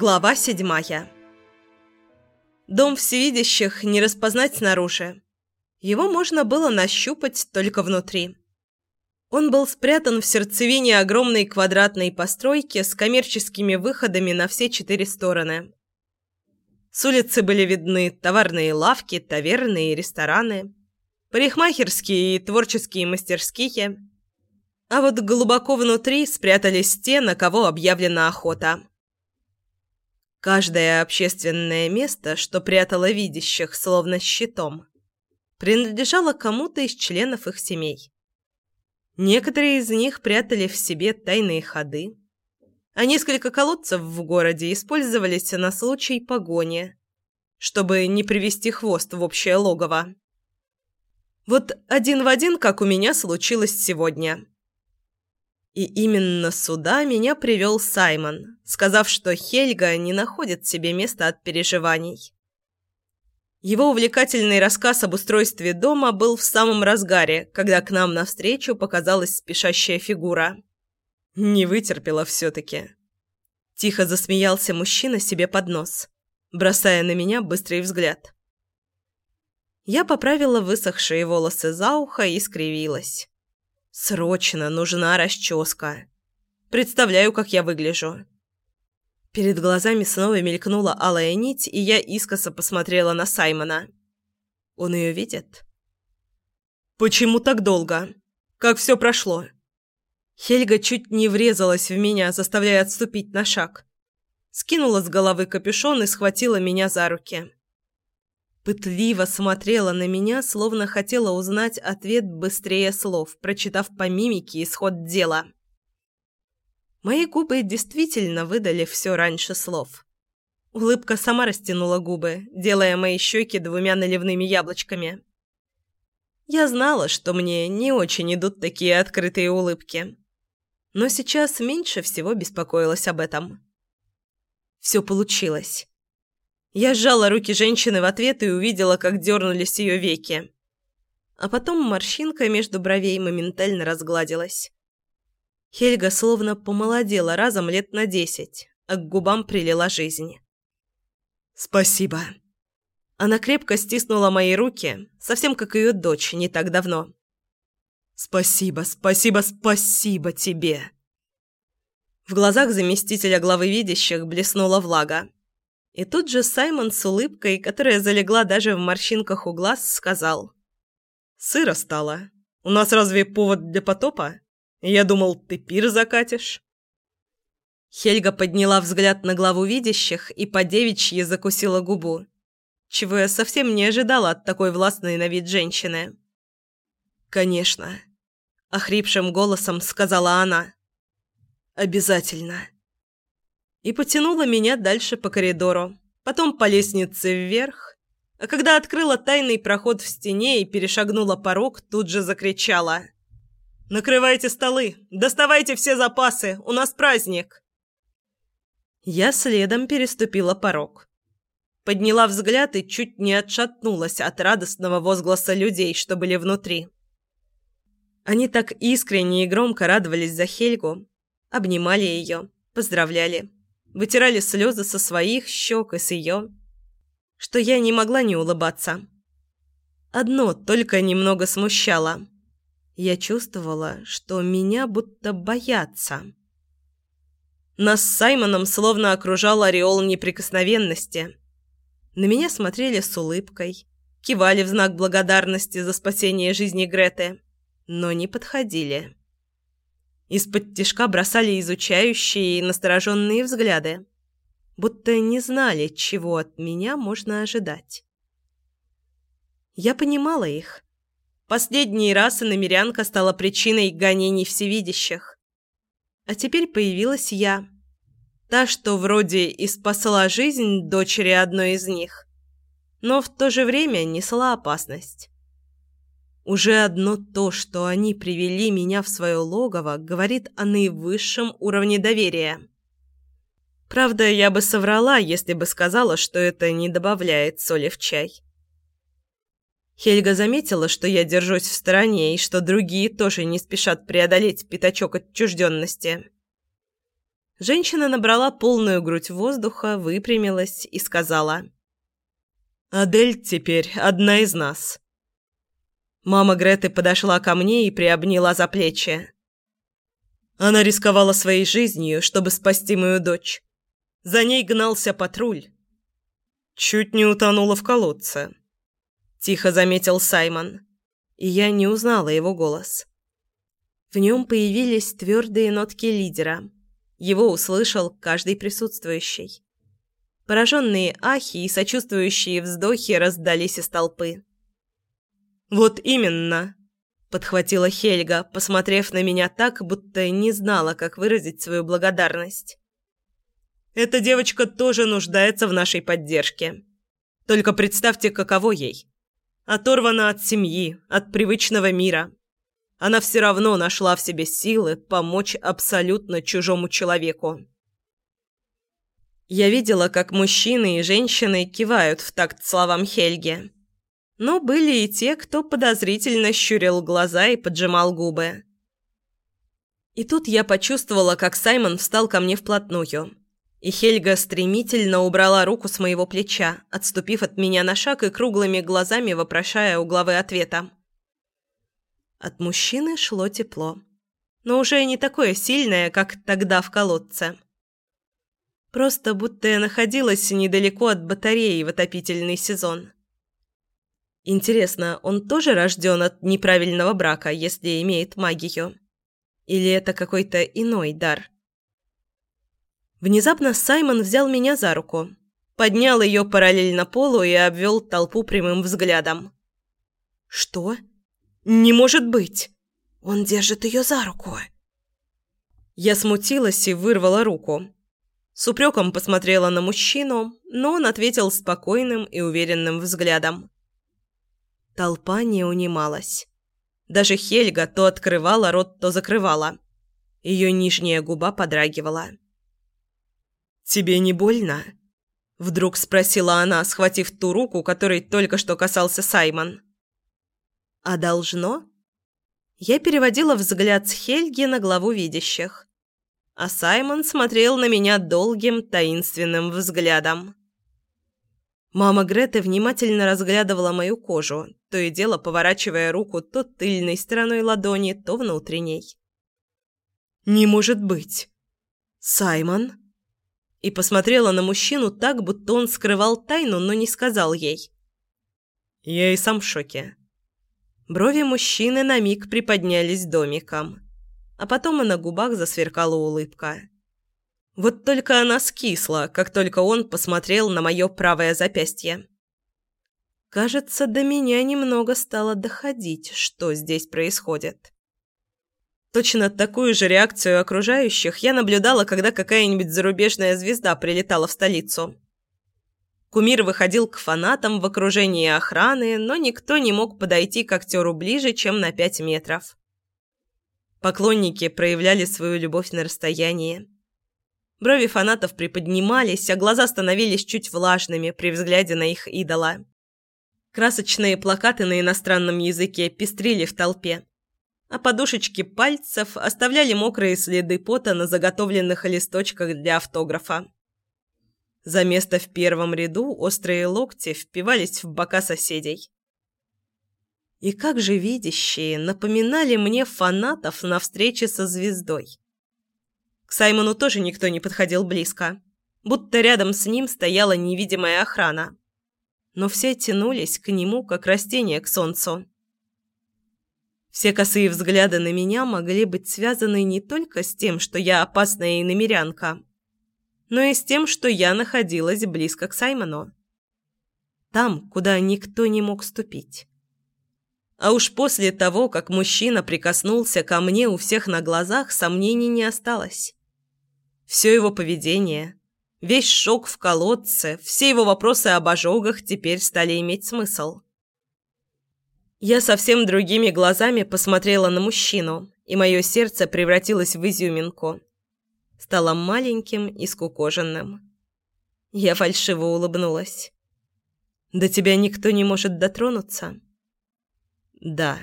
Глава седьмая Дом всевидящих не распознать снаружи. Его можно было нащупать только внутри. Он был спрятан в сердцевине огромной квадратной постройки с коммерческими выходами на все четыре стороны. С улицы были видны товарные лавки, таверны и рестораны, парикмахерские и творческие мастерские. А вот глубоко внутри спрятались те, на кого объявлена охота. Каждое общественное место, что прятало видящих, словно щитом, принадлежало кому-то из членов их семей. Некоторые из них прятали в себе тайные ходы, а несколько колодцев в городе использовались на случай погони, чтобы не привести хвост в общее логово. Вот один в один, как у меня случилось сегодня. И именно сюда меня привел Саймон, сказав, что Хельга не находит себе места от переживаний. Его увлекательный рассказ об устройстве дома был в самом разгаре, когда к нам навстречу показалась спешащая фигура. Не вытерпела все-таки. Тихо засмеялся мужчина себе под нос, бросая на меня быстрый взгляд. Я поправила высохшие волосы за ухо и скривилась. «Срочно нужна расческа. Представляю, как я выгляжу». Перед глазами снова мелькнула алая нить, и я искоса посмотрела на Саймона. Он ее видит? «Почему так долго? Как все прошло?» Хельга чуть не врезалась в меня, заставляя отступить на шаг. Скинула с головы капюшон и схватила меня за руки. Пытливо смотрела на меня, словно хотела узнать ответ быстрее слов, прочитав по мимике исход дела. Мои губы действительно выдали все раньше слов. Улыбка сама растянула губы, делая мои щеки двумя наливными яблочками. Я знала, что мне не очень идут такие открытые улыбки. Но сейчас меньше всего беспокоилась об этом. Все получилось. Я сжала руки женщины в ответ и увидела, как дернулись ее веки. А потом морщинка между бровей моментально разгладилась. Хельга словно помолодела разом лет на десять, а к губам прилила жизнь. «Спасибо». Она крепко стиснула мои руки, совсем как ее дочь не так давно. «Спасибо, спасибо, спасибо тебе!» В глазах заместителя главы видящих блеснула влага. И тут же Саймон с улыбкой, которая залегла даже в морщинках у глаз, сказал. «Сыро стало. У нас разве повод для потопа?» Я думал, ты пир закатишь». Хельга подняла взгляд на главу видящих и по девичьи закусила губу, чего я совсем не ожидала от такой властной на вид женщины. «Конечно», — охрипшим голосом сказала она. «Обязательно». И потянула меня дальше по коридору, потом по лестнице вверх, а когда открыла тайный проход в стене и перешагнула порог, тут же закричала — Накрывайте столы! Доставайте все запасы! У нас праздник!» Я следом переступила порог. Подняла взгляд и чуть не отшатнулась от радостного возгласа людей, что были внутри. Они так искренне и громко радовались за Хельгу, обнимали ее, поздравляли, вытирали слезы со своих щек и с ее, что я не могла не улыбаться. Одно только немного смущало – я чувствовала, что меня будто боятся. Нас с Саймоном словно окружал ореол неприкосновенности. На меня смотрели с улыбкой, кивали в знак благодарности за спасение жизни Греты, но не подходили. Из-под тишка бросали изучающие и настороженные взгляды, будто не знали, чего от меня можно ожидать. Я понимала их – Последний раз иномерянка стала причиной гонений всевидящих. А теперь появилась я. Та, что вроде и спасла жизнь дочери одной из них, но в то же время несла опасность. Уже одно то, что они привели меня в свое логово, говорит о наивысшем уровне доверия. Правда, я бы соврала, если бы сказала, что это не добавляет соли в чай. Хельга заметила, что я держусь в стороне и что другие тоже не спешат преодолеть пятачок отчужденности. Женщина набрала полную грудь воздуха, выпрямилась и сказала. «Адель теперь одна из нас». Мама Греты подошла ко мне и приобняла за плечи. Она рисковала своей жизнью, чтобы спасти мою дочь. За ней гнался патруль. Чуть не утонула в колодце. Тихо заметил Саймон, и я не узнала его голос. В нем появились твердые нотки лидера. Его услышал каждый присутствующий. Пораженные ахи и сочувствующие вздохи раздались из толпы. «Вот именно!» – подхватила Хельга, посмотрев на меня так, будто не знала, как выразить свою благодарность. «Эта девочка тоже нуждается в нашей поддержке. Только представьте, каково ей. Оторвана от семьи, от привычного мира. Она все равно нашла в себе силы помочь абсолютно чужому человеку». Я видела, как мужчины и женщины кивают в такт словам Хельги. Но были и те, кто подозрительно щурил глаза и поджимал губы. И тут я почувствовала, как Саймон встал ко мне вплотную. И Хельга стремительно убрала руку с моего плеча, отступив от меня на шаг и круглыми глазами вопрошая у главы ответа. От мужчины шло тепло, но уже не такое сильное, как тогда в колодце. Просто будто я находилась недалеко от батареи в отопительный сезон. Интересно, он тоже рожден от неправильного брака, если имеет магию? Или это какой-то иной дар? Внезапно Саймон взял меня за руку, поднял ее параллельно полу и обвел толпу прямым взглядом. «Что? Не может быть! Он держит ее за руку!» Я смутилась и вырвала руку. С упреком посмотрела на мужчину, но он ответил спокойным и уверенным взглядом. Толпа не унималась. Даже Хельга то открывала рот, то закрывала. Ее нижняя губа подрагивала. «Тебе не больно?» Вдруг спросила она, схватив ту руку, которой только что касался Саймон. «А должно?» Я переводила взгляд с Хельги на главу видящих. А Саймон смотрел на меня долгим, таинственным взглядом. Мама Греты внимательно разглядывала мою кожу, то и дело поворачивая руку то тыльной стороной ладони, то внутренней. «Не может быть! Саймон?» И посмотрела на мужчину так, будто он скрывал тайну, но не сказал ей. Я и сам в шоке. Брови мужчины на миг приподнялись домиком, а потом и на губах засверкала улыбка. Вот только она скисла, как только он посмотрел на мое правое запястье. Кажется, до меня немного стало доходить, что здесь происходит. Точно такую же реакцию окружающих я наблюдала, когда какая-нибудь зарубежная звезда прилетала в столицу. Кумир выходил к фанатам в окружении охраны, но никто не мог подойти к актеру ближе, чем на пять метров. Поклонники проявляли свою любовь на расстоянии. Брови фанатов приподнимались, а глаза становились чуть влажными при взгляде на их идола. Красочные плакаты на иностранном языке пестрили в толпе, а подушечки пальцев оставляли мокрые следы пота на заготовленных листочках для автографа. За место в первом ряду острые локти впивались в бока соседей. И как же видящие напоминали мне фанатов на встрече со звездой. К Саймону тоже никто не подходил близко, будто рядом с ним стояла невидимая охрана. Но все тянулись к нему, как растения к солнцу. Все косые взгляды на меня могли быть связаны не только с тем, что я опасная иномерянка, но и с тем, что я находилась близко к Саймону. Там, куда никто не мог ступить. А уж после того, как мужчина прикоснулся ко мне у всех на глазах, сомнений не осталось. Все его поведение, весь шок в колодце, все его вопросы об ожогах теперь стали иметь смысл. Я совсем другими глазами посмотрела на мужчину, и мое сердце превратилось в изюминку. Стало маленьким и скукоженным. Я фальшиво улыбнулась. «До тебя никто не может дотронуться?» «Да».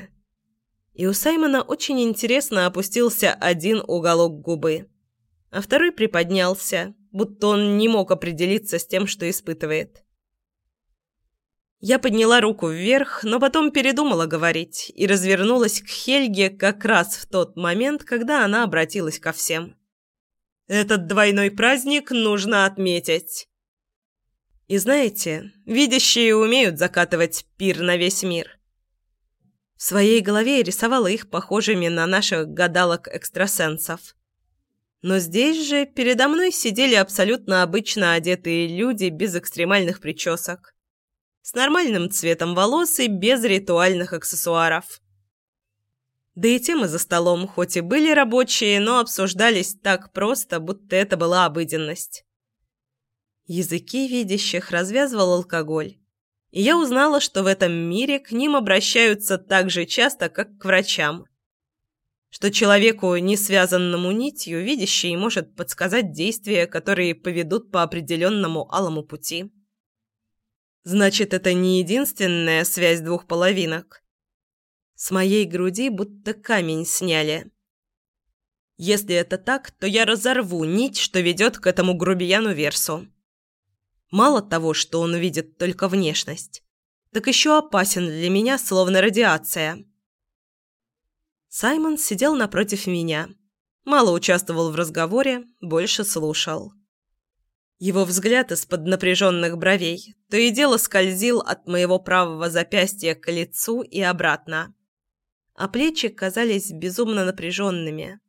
И у Саймона очень интересно опустился один уголок губы а второй приподнялся, будто он не мог определиться с тем, что испытывает. Я подняла руку вверх, но потом передумала говорить и развернулась к Хельге как раз в тот момент, когда она обратилась ко всем. «Этот двойной праздник нужно отметить!» И знаете, видящие умеют закатывать пир на весь мир. В своей голове я рисовала их похожими на наших гадалок-экстрасенсов. Но здесь же передо мной сидели абсолютно обычно одетые люди без экстремальных причесок с нормальным цветом волос и без ритуальных аксессуаров. Да и темы за столом хоть и были рабочие, но обсуждались так просто, будто это была обыденность. Языки видящих развязывал алкоголь. И я узнала, что в этом мире к ним обращаются так же часто, как к врачам. Что человеку, не связанному нитью, видящий может подсказать действия, которые поведут по определенному алому пути. Значит, это не единственная связь двух половинок. С моей груди будто камень сняли. Если это так, то я разорву нить, что ведет к этому грубияну Версу. Мало того, что он видит только внешность, так еще опасен для меня, словно радиация. Саймон сидел напротив меня. Мало участвовал в разговоре, больше слушал. Его взгляд из-под напряженных бровей то и дело скользил от моего правого запястья к лицу и обратно. А плечи казались безумно напряженными.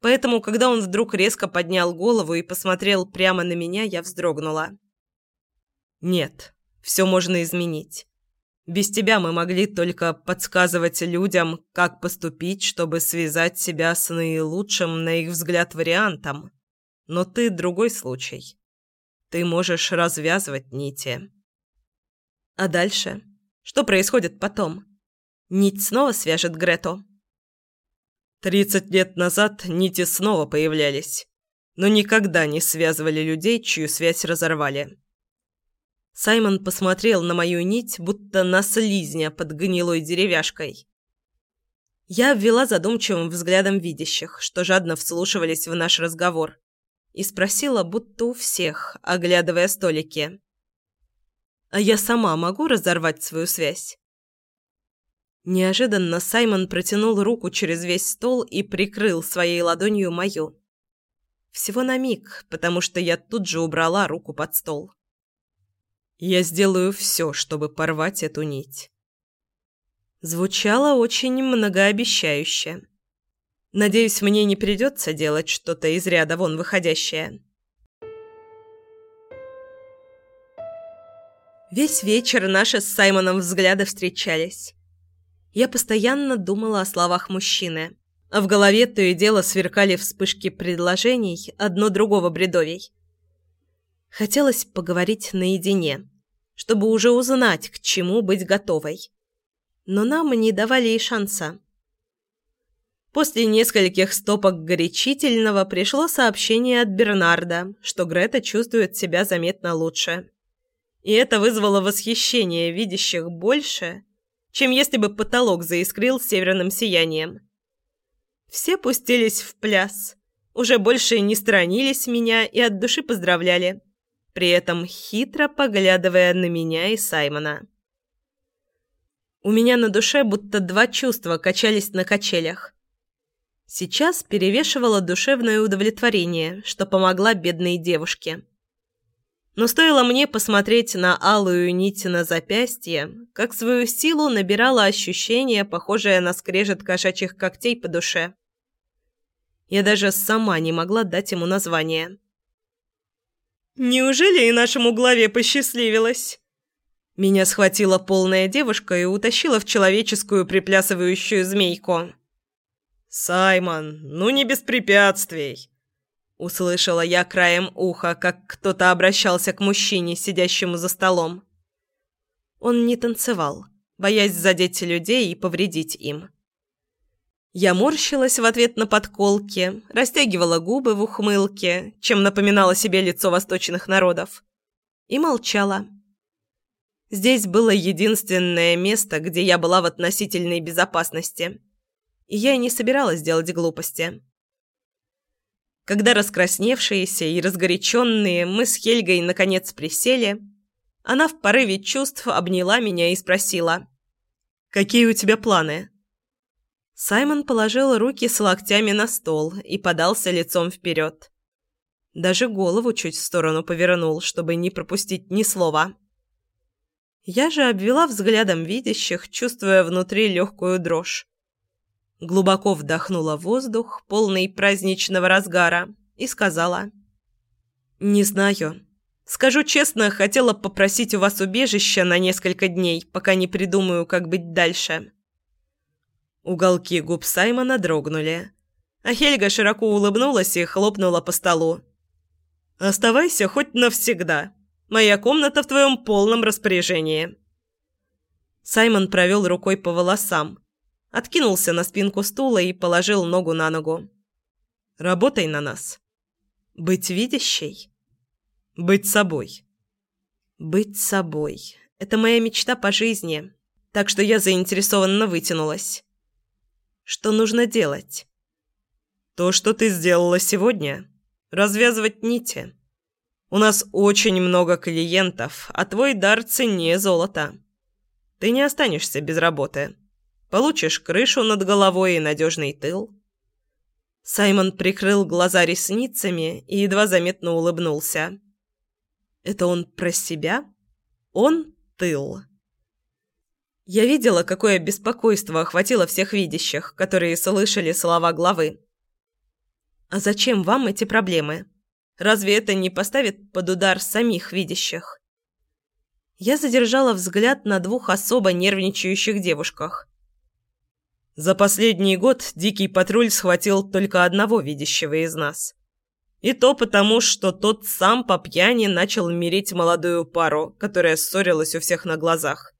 Поэтому, когда он вдруг резко поднял голову и посмотрел прямо на меня, я вздрогнула. «Нет, все можно изменить. Без тебя мы могли только подсказывать людям, как поступить, чтобы связать себя с наилучшим, на их взгляд, вариантом. Но ты другой случай. Ты можешь развязывать нити. А дальше? Что происходит потом? Нить снова свяжет Грету? Тридцать лет назад нити снова появлялись, но никогда не связывали людей, чью связь разорвали. Саймон посмотрел на мою нить, будто на слизня под гнилой деревяшкой. Я обвела задумчивым взглядом видящих, что жадно вслушивались в наш разговор и спросила, будто у всех, оглядывая столики. «А я сама могу разорвать свою связь?» Неожиданно Саймон протянул руку через весь стол и прикрыл своей ладонью мою. Всего на миг, потому что я тут же убрала руку под стол. «Я сделаю все, чтобы порвать эту нить». Звучало очень многообещающе. Надеюсь, мне не придется делать что-то из ряда вон выходящее. Весь вечер наши с Саймоном взгляды встречались. Я постоянно думала о словах мужчины, а в голове то и дело сверкали вспышки предложений, одно другого бредовей. Хотелось поговорить наедине, чтобы уже узнать, к чему быть готовой. Но нам не давали и шанса. После нескольких стопок горячительного пришло сообщение от Бернарда, что Грета чувствует себя заметно лучше. И это вызвало восхищение видящих больше, чем если бы потолок заискрил северным сиянием. Все пустились в пляс, уже больше не сторонились меня и от души поздравляли, при этом хитро поглядывая на меня и Саймона. У меня на душе будто два чувства качались на качелях – Сейчас перевешивало душевное удовлетворение, что помогла бедной девушке. Но стоило мне посмотреть на алую нить на запястье, как свою силу набирало ощущение, похожее на скрежет кошачьих когтей по душе. Я даже сама не могла дать ему название. «Неужели и нашему главе посчастливилось?» Меня схватила полная девушка и утащила в человеческую приплясывающую змейку. «Саймон, ну не без препятствий!» Услышала я краем уха, как кто-то обращался к мужчине, сидящему за столом. Он не танцевал, боясь задеть людей и повредить им. Я морщилась в ответ на подколки, растягивала губы в ухмылке, чем напоминала себе лицо восточных народов, и молчала. Здесь было единственное место, где я была в относительной безопасности – и я не собиралась делать глупости. Когда раскрасневшиеся и разгоряченные мы с Хельгой наконец присели, она в порыве чувств обняла меня и спросила. «Какие у тебя планы?» Саймон положил руки с локтями на стол и подался лицом вперед. Даже голову чуть в сторону повернул, чтобы не пропустить ни слова. Я же обвела взглядом видящих, чувствуя внутри легкую дрожь. Глубоко вдохнула воздух, полный праздничного разгара, и сказала. «Не знаю. Скажу честно, хотела попросить у вас убежища на несколько дней, пока не придумаю, как быть дальше». Уголки губ Саймона дрогнули, а Хельга широко улыбнулась и хлопнула по столу. «Оставайся хоть навсегда. Моя комната в твоем полном распоряжении». Саймон провел рукой по волосам, откинулся на спинку стула и положил ногу на ногу. «Работай на нас. Быть видящей. Быть собой. Быть собой. Это моя мечта по жизни, так что я заинтересованно вытянулась. Что нужно делать? То, что ты сделала сегодня. Развязывать нити. У нас очень много клиентов, а твой дар ценнее золота. Ты не останешься без работы. Получишь крышу над головой и надежный тыл. Саймон прикрыл глаза ресницами и едва заметно улыбнулся. Это он про себя? Он тыл. Я видела, какое беспокойство охватило всех видящих, которые слышали слова главы. А зачем вам эти проблемы? Разве это не поставит под удар самих видящих? Я задержала взгляд на двух особо нервничающих девушках. За последний год Дикий Патруль схватил только одного видящего из нас. И то потому, что тот сам по пьяни начал мирить молодую пару, которая ссорилась у всех на глазах.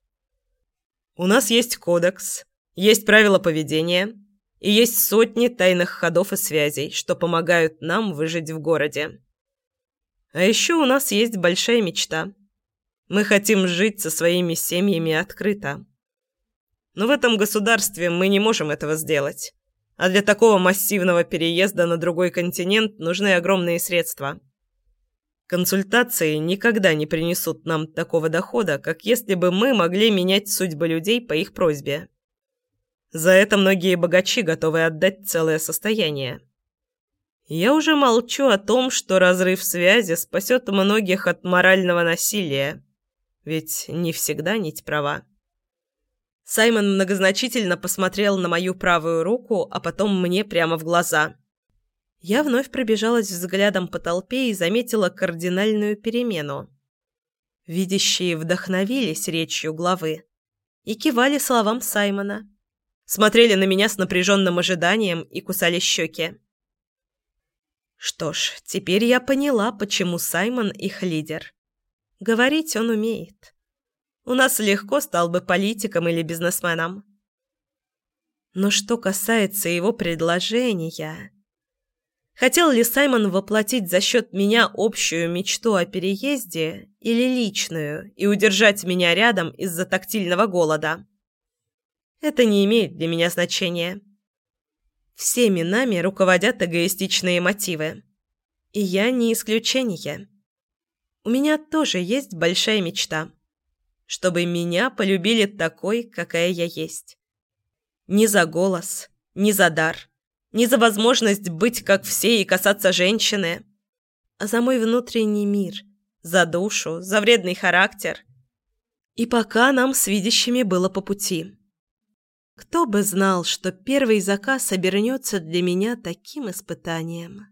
У нас есть кодекс, есть правила поведения и есть сотни тайных ходов и связей, что помогают нам выжить в городе. А еще у нас есть большая мечта. Мы хотим жить со своими семьями открыто. Но в этом государстве мы не можем этого сделать. А для такого массивного переезда на другой континент нужны огромные средства. Консультации никогда не принесут нам такого дохода, как если бы мы могли менять судьбы людей по их просьбе. За это многие богачи готовы отдать целое состояние. Я уже молчу о том, что разрыв связи спасет многих от морального насилия. Ведь не всегда нить права. Саймон многозначительно посмотрел на мою правую руку, а потом мне прямо в глаза. Я вновь пробежалась взглядом по толпе и заметила кардинальную перемену. Видящие вдохновились речью главы и кивали словам Саймона. Смотрели на меня с напряженным ожиданием и кусали щеки. Что ж, теперь я поняла, почему Саймон их лидер. Говорить он умеет. У нас легко стал бы политиком или бизнесменом. Но что касается его предложения... Хотел ли Саймон воплотить за счет меня общую мечту о переезде или личную и удержать меня рядом из-за тактильного голода? Это не имеет для меня значения. Всеми нами руководят эгоистичные мотивы. И я не исключение. У меня тоже есть большая мечта. Чтобы меня полюбили такой, какая я есть. Не за голос, не за дар, не за возможность быть как все и касаться женщины, а за мой внутренний мир, за душу, за вредный характер. И пока нам с видящими было по пути. Кто бы знал, что первый заказ обернется для меня таким испытанием.